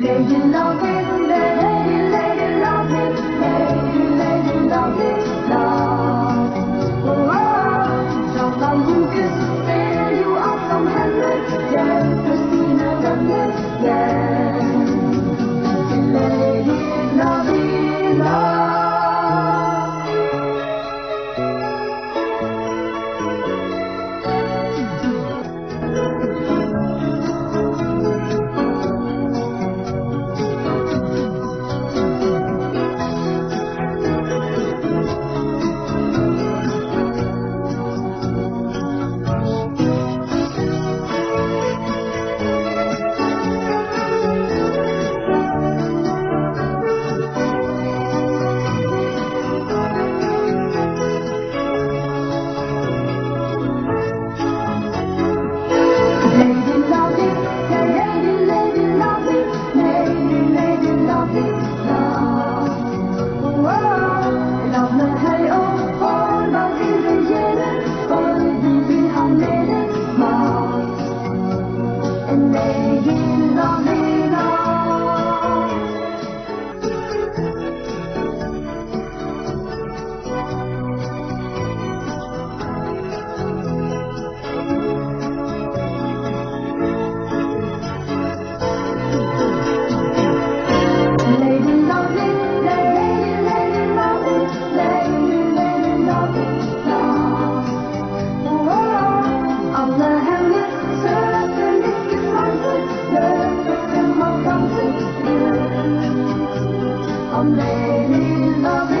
Lady lovely, lady, A man in love.